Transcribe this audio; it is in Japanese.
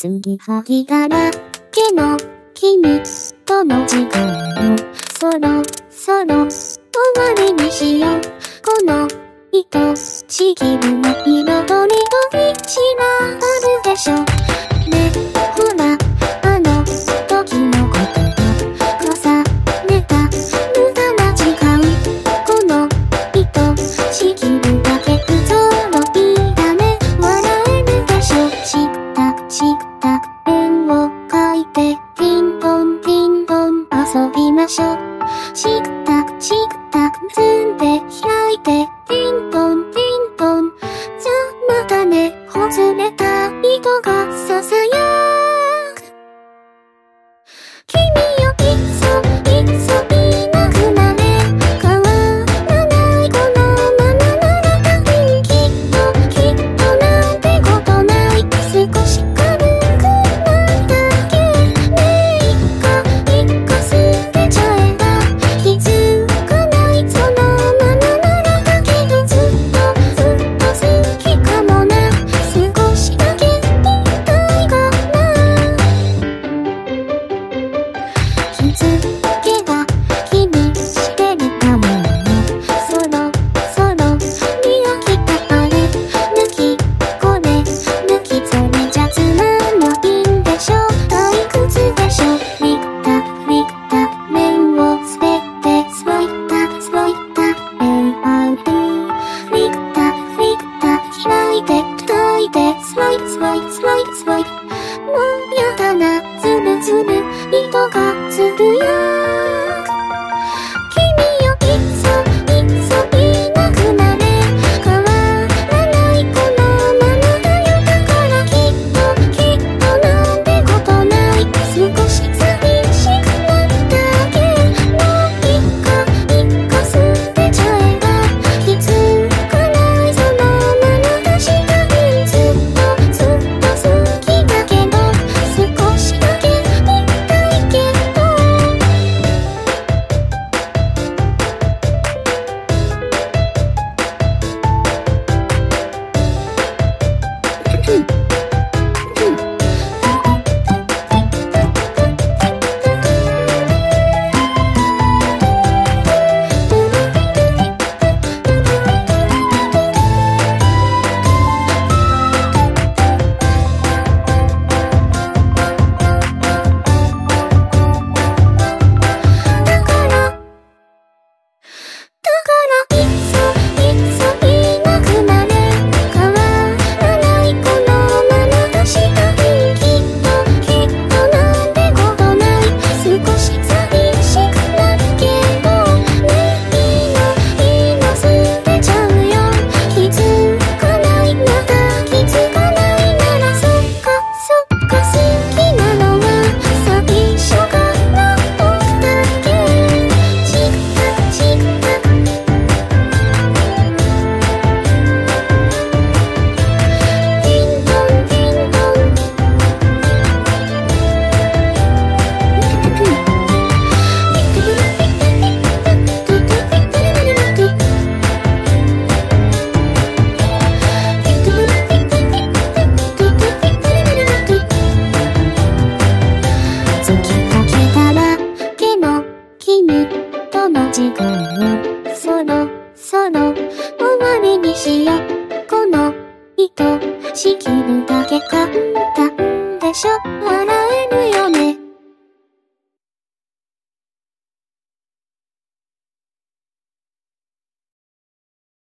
次はぎだらけの君との時間をそろそろ終わりにしようこの愛しきるな彩りとに散あるでしょね tak スワイスワイスワイスワイもうやだな。ズブズム糸がつくよ終わりにしよう。この糸、仕切るだけ簡単でしょ。笑える